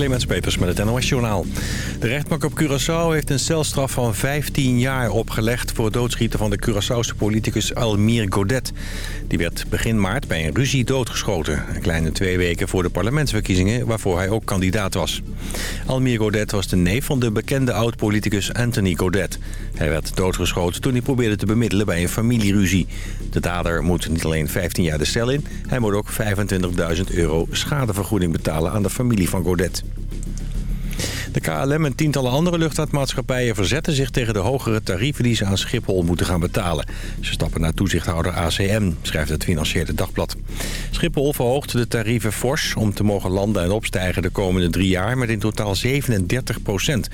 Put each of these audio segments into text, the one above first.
Clemens met het NOS. De rechtbank op Curaçao heeft een celstraf van 15 jaar opgelegd... voor het doodschieten van de Curaçaose politicus Almir Godet. Die werd begin maart bij een ruzie doodgeschoten. Een kleine twee weken voor de parlementsverkiezingen... waarvoor hij ook kandidaat was. Almir Godet was de neef van de bekende oud-politicus Anthony Godet. Hij werd doodgeschoten toen hij probeerde te bemiddelen bij een familieruzie. De dader moet niet alleen 15 jaar de cel in... hij moet ook 25.000 euro schadevergoeding betalen aan de familie van Godet. De KLM en tientallen andere luchtvaartmaatschappijen verzetten zich tegen de hogere tarieven die ze aan Schiphol moeten gaan betalen. Ze stappen naar toezichthouder ACM, schrijft het Financiële Dagblad. Schiphol verhoogt de tarieven fors om te mogen landen en opstijgen de komende drie jaar met in totaal 37 procent.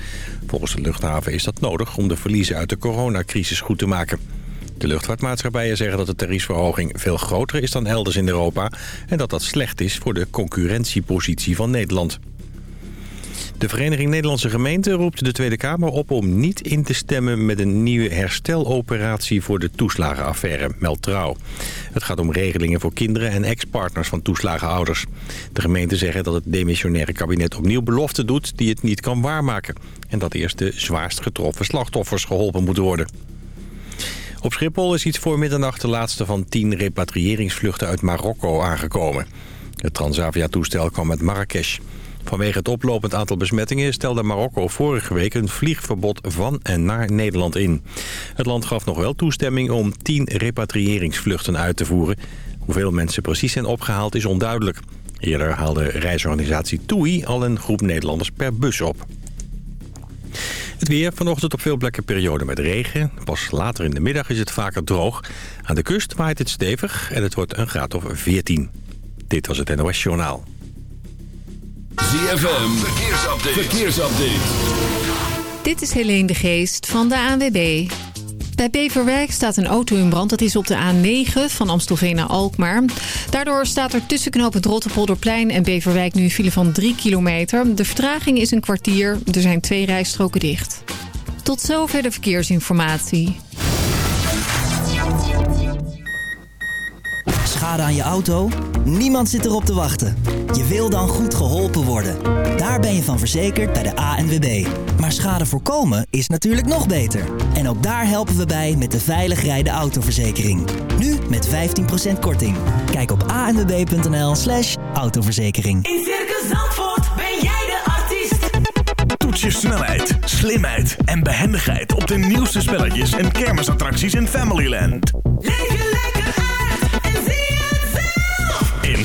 Volgens de luchthaven is dat nodig om de verliezen uit de coronacrisis goed te maken. De luchtvaartmaatschappijen zeggen dat de tariefsverhoging veel groter is dan elders in Europa... en dat dat slecht is voor de concurrentiepositie van Nederland. De Vereniging Nederlandse Gemeenten roept de Tweede Kamer op om niet in te stemmen met een nieuwe hersteloperatie voor de toeslagenaffaire, meldt Trouw. Het gaat om regelingen voor kinderen en ex-partners van toeslagenouders. De gemeenten zeggen dat het demissionaire kabinet opnieuw beloften doet die het niet kan waarmaken. En dat eerst de zwaarst getroffen slachtoffers geholpen moeten worden. Op Schiphol is iets voor middernacht de laatste van tien repatriëringsvluchten uit Marokko aangekomen. Het Transavia-toestel kwam met Marrakesh. Vanwege het oplopend aantal besmettingen stelde Marokko vorige week een vliegverbod van en naar Nederland in. Het land gaf nog wel toestemming om tien repatriëringsvluchten uit te voeren. Hoeveel mensen precies zijn opgehaald is onduidelijk. Eerder haalde reisorganisatie TUI al een groep Nederlanders per bus op. Het weer vanochtend op veel plekken periode met regen. Pas later in de middag is het vaker droog. Aan de kust waait het stevig en het wordt een graad of 14. Dit was het NOS Journaal. ZFM, verkeersupdate. verkeersupdate. Dit is Helene de Geest van de ANWB. Bij Beverwijk staat een auto in brand. Dat is op de A9 van Amstelveen naar Alkmaar. Daardoor staat er tussen knooppunt Rotterpolderplein en Beverwijk nu een file van 3 kilometer. De vertraging is een kwartier. Er zijn twee rijstroken dicht. Tot zover de verkeersinformatie. Schade aan je auto? Niemand zit erop te wachten. Je wil dan goed geholpen worden. Daar ben je van verzekerd bij de ANWB. Maar schade voorkomen is natuurlijk nog beter. En ook daar helpen we bij met de veilig rijden autoverzekering. Nu met 15% korting. Kijk op anwb.nl slash autoverzekering. In Circus Zandvoort ben jij de artiest. Toets je snelheid, slimheid en behendigheid op de nieuwste spelletjes en kermisattracties in Familyland. Leef je lekker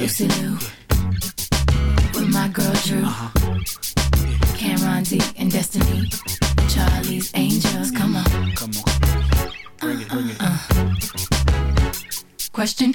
Lucy Lou, with my girl Drew, uh-huh. Cameron D and Destiny, Charlie's Angels. Come on, come on, bring it, bring it. Uh-uh. Question,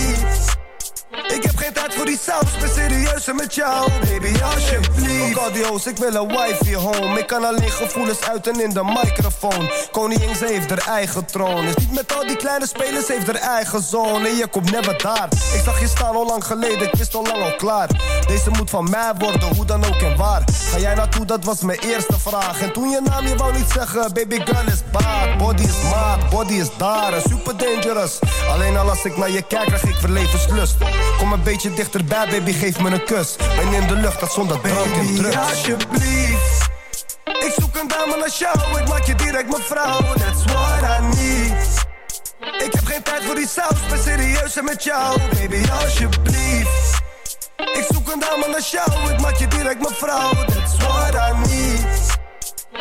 Geen tijd voor die saus, ben serieus en met jou. Baby, alsjeblieft. Ook audio's, ik wil een wifey home. Ik kan alleen gevoelens uiten in de microfoon. Koningin, ze heeft haar eigen troon. Is niet met al die kleine spelers, heeft haar eigen zone. En je komt never daar. Ik zag je staan al lang geleden, ik wist al lang al klaar. Deze moet van mij worden, hoe dan ook en waar. Ga jij naartoe, dat was mijn eerste vraag. En toen je naam, je wou niet zeggen, baby girl is bad. Body is maat, body is daar, super dangerous. Alleen al als ik naar je kijk, krijg ik verlevenslust. Kom een beetje dichterbij, baby, geef me een kus. Ben in de lucht, dat zonder drank en drugs. alsjeblieft. Ik zoek een dame naar jou, ik maak je direct mijn vrouw. That's what I need. Ik heb geen tijd voor die saus, ben serieus en met jou. Baby, alsjeblieft. Ik zoek een dame naar jou, ik maak je direct mijn vrouw. That's what I need.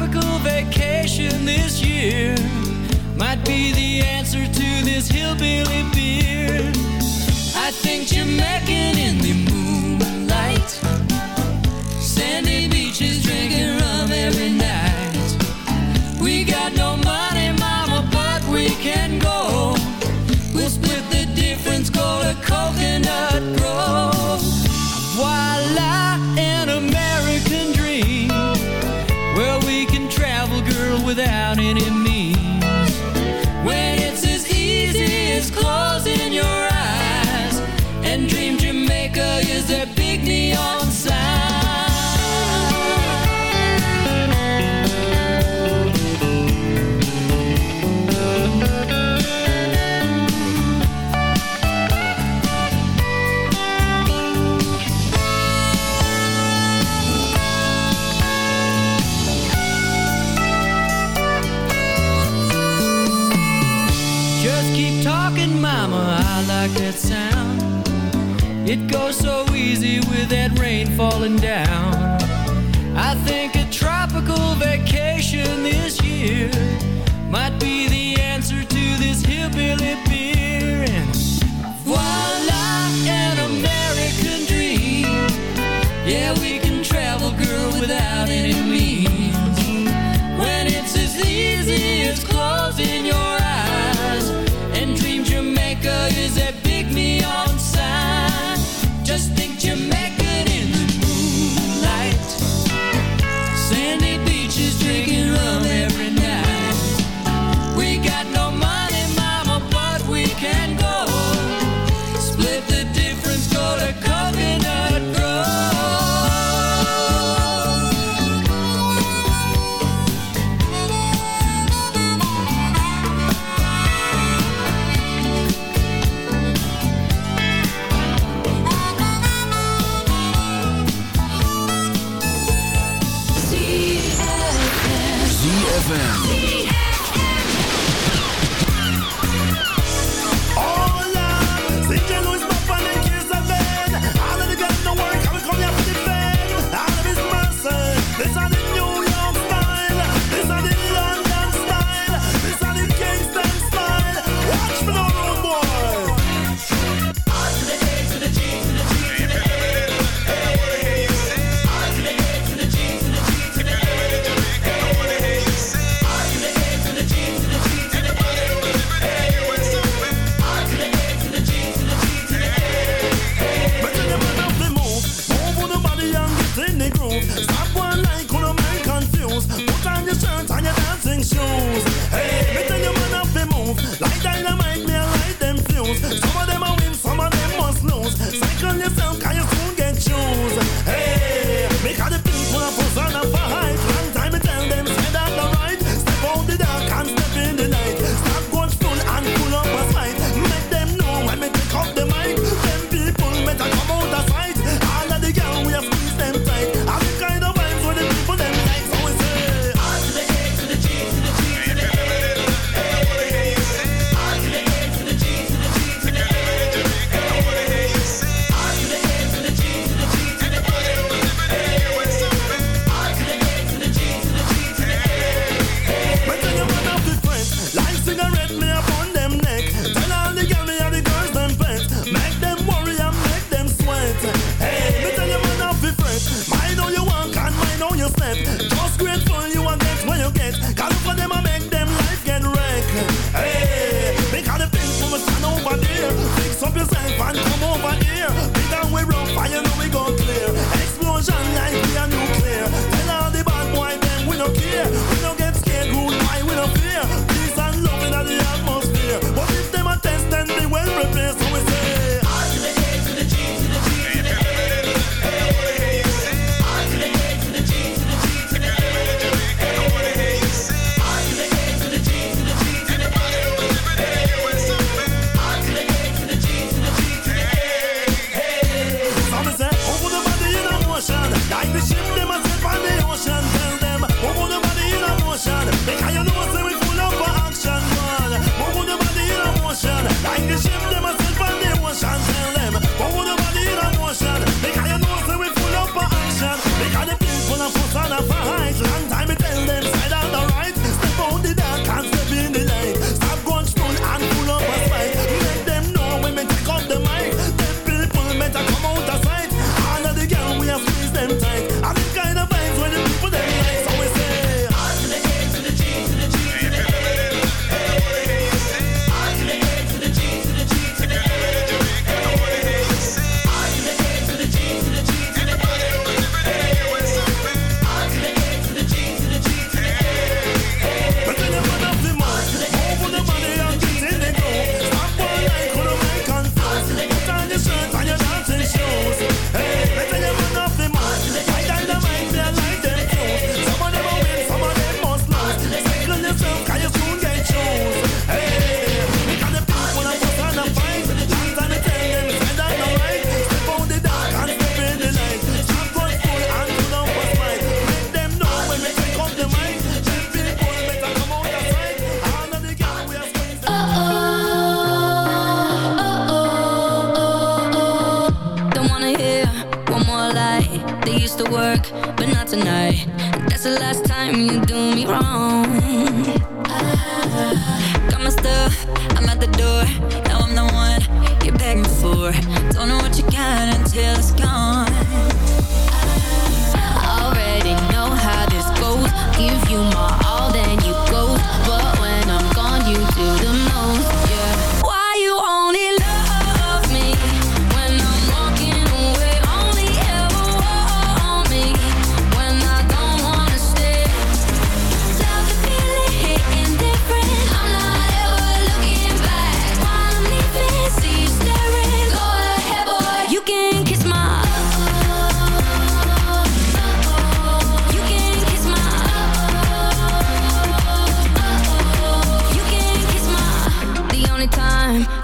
tropical vacation this year might be the answer to this hillbilly beer. I think Jamaica. It goes so easy with that rain falling down. I think a tropical vacation this year Might be the answer to this hillbilly beer. And voila, an American dream. Yeah, we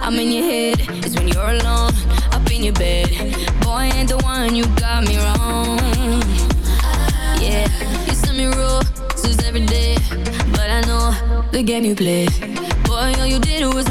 I'm in your head is when you're alone Up in your bed. Boy, ain't the one you got me wrong. Yeah, you send me rules every day But I know the game you play. Boy, all you did was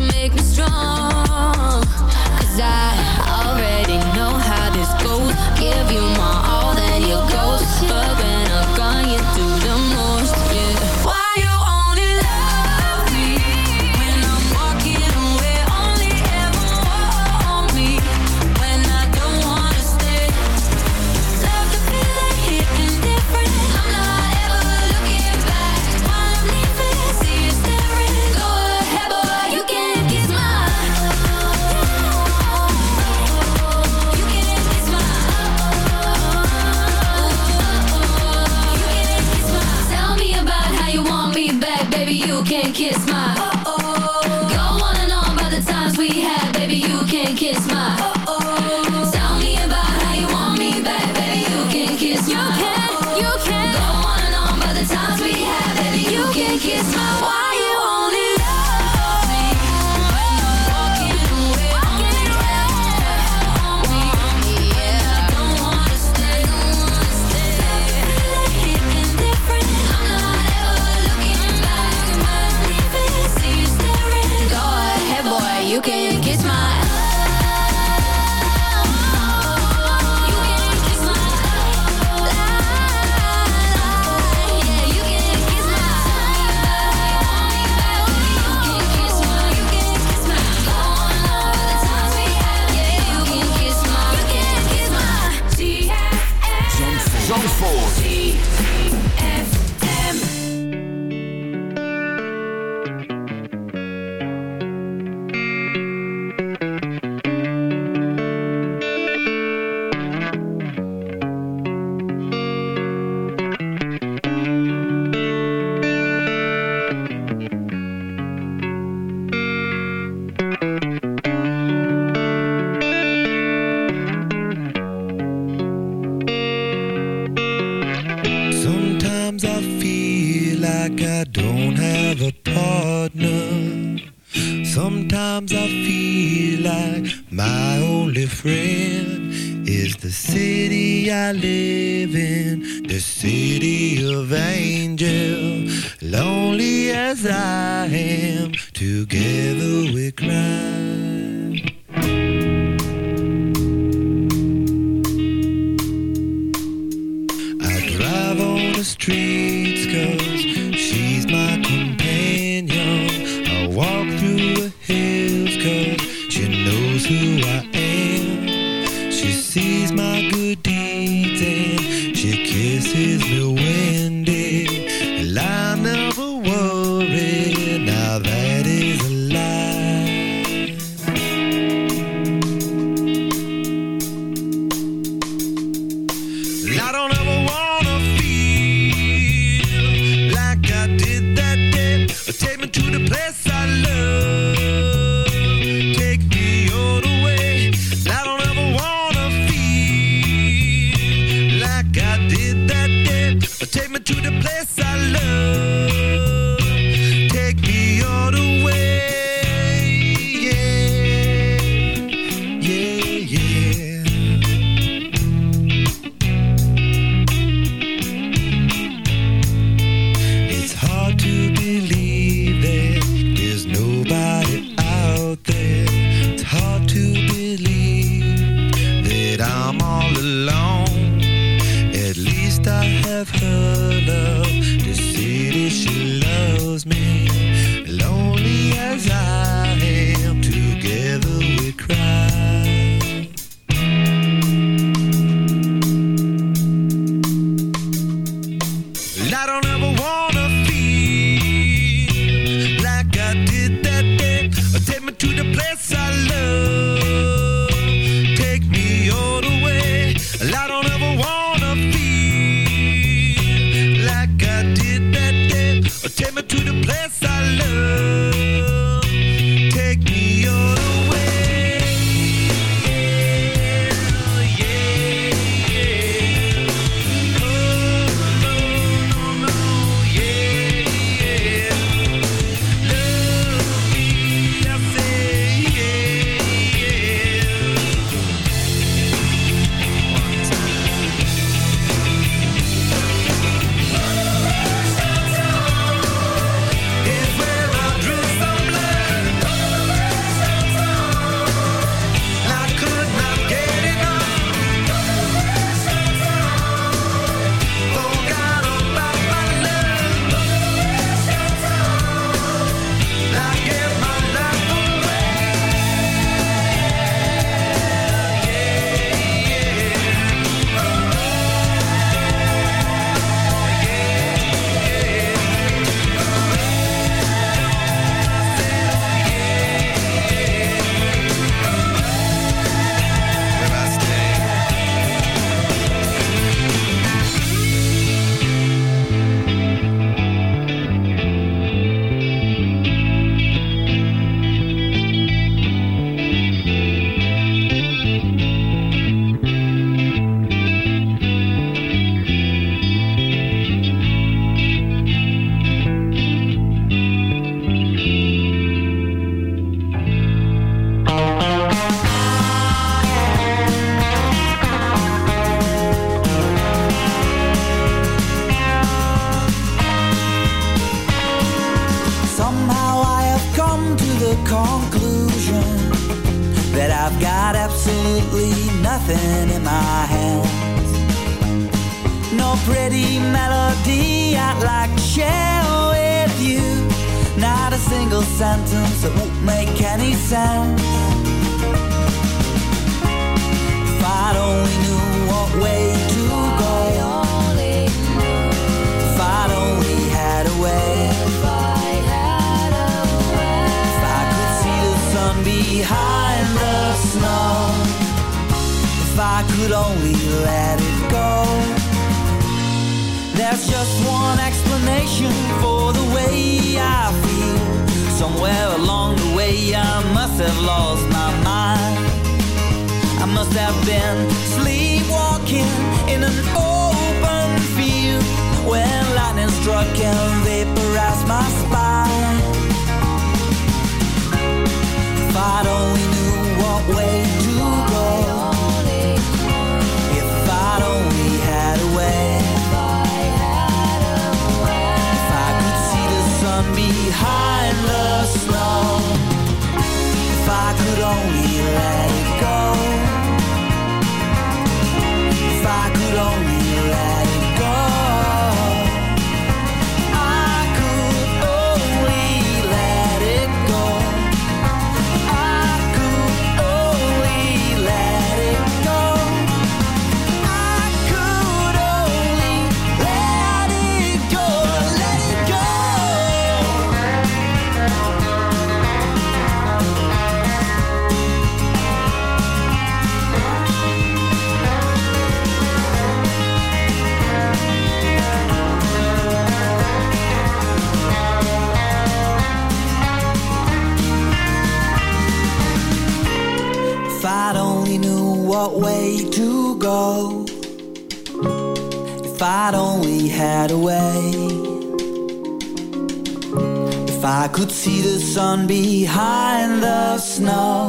behind the snow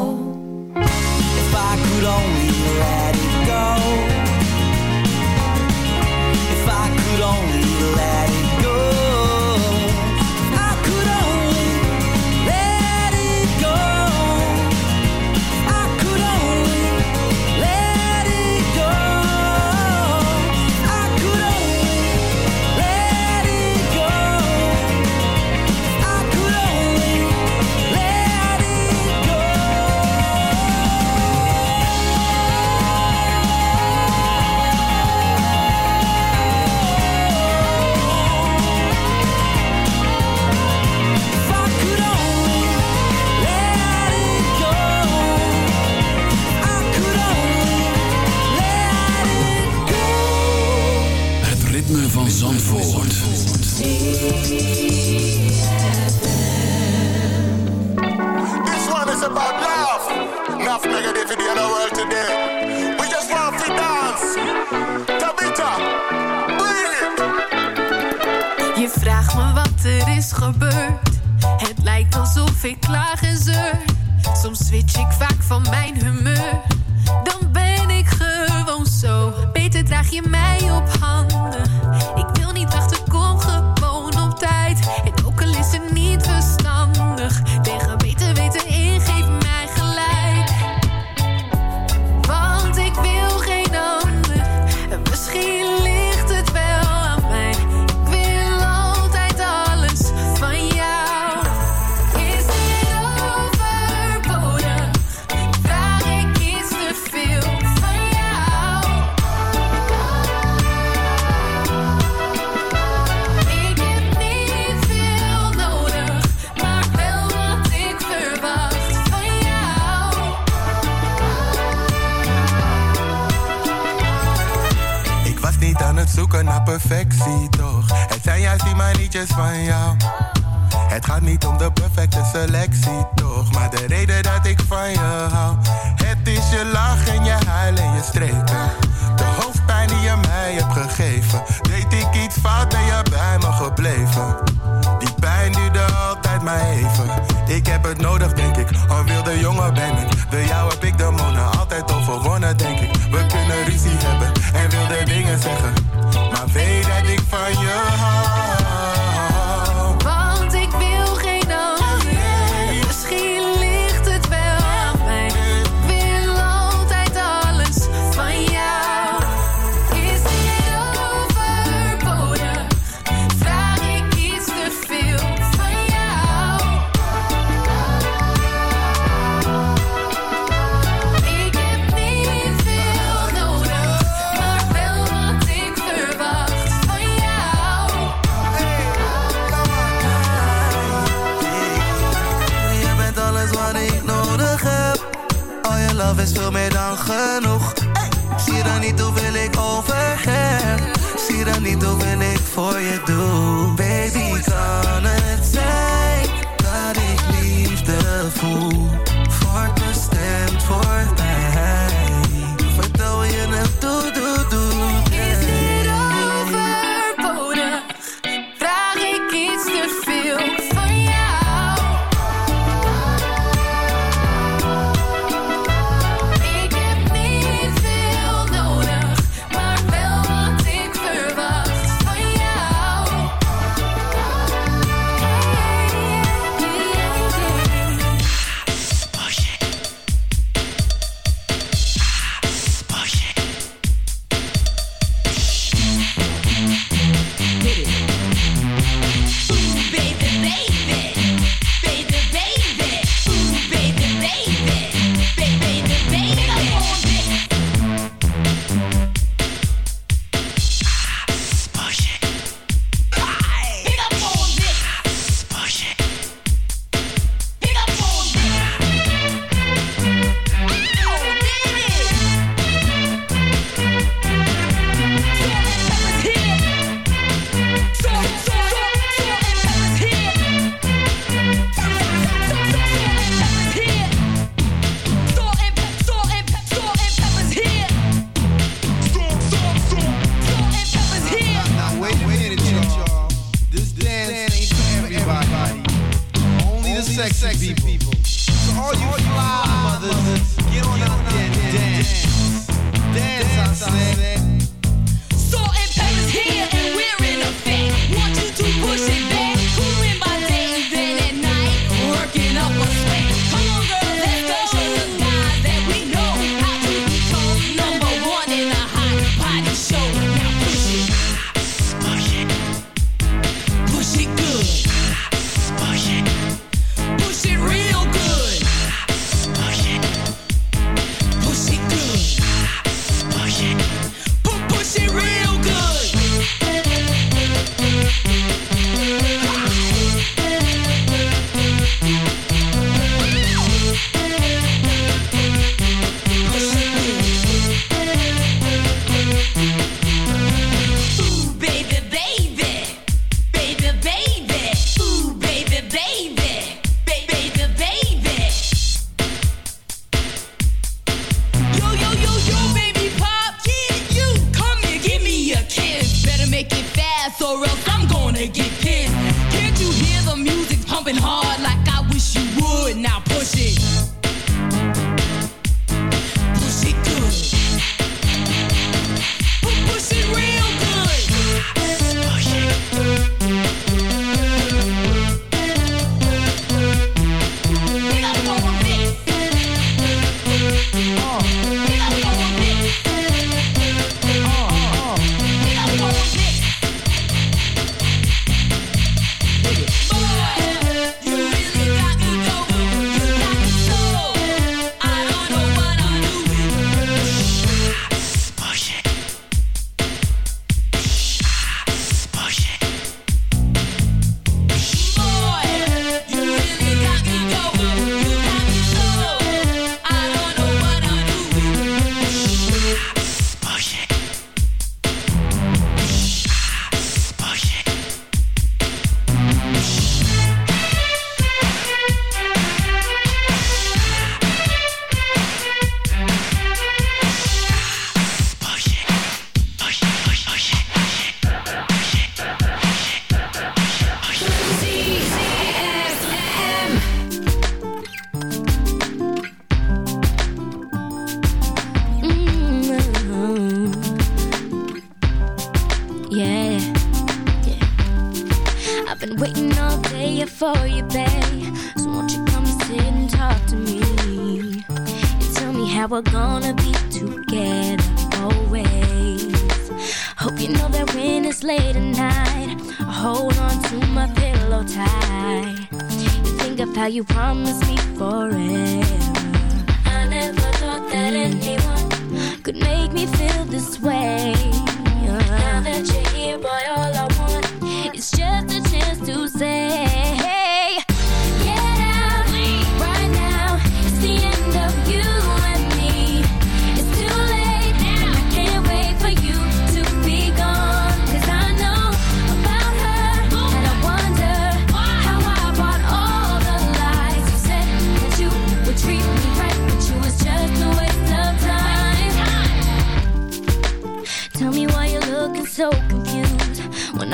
Ik heb het nodig, denk ik. Al wilde jongen ben ik. De jou heb ik de monen altijd overwonnen, denk ik. We kunnen ruzie hebben en wilde dingen zeggen. Maar weet dat ik dan genoeg. Zie dan niet hoeveel ik over. Zie dan niet hoeveel ik voor je doen, Baby, kan het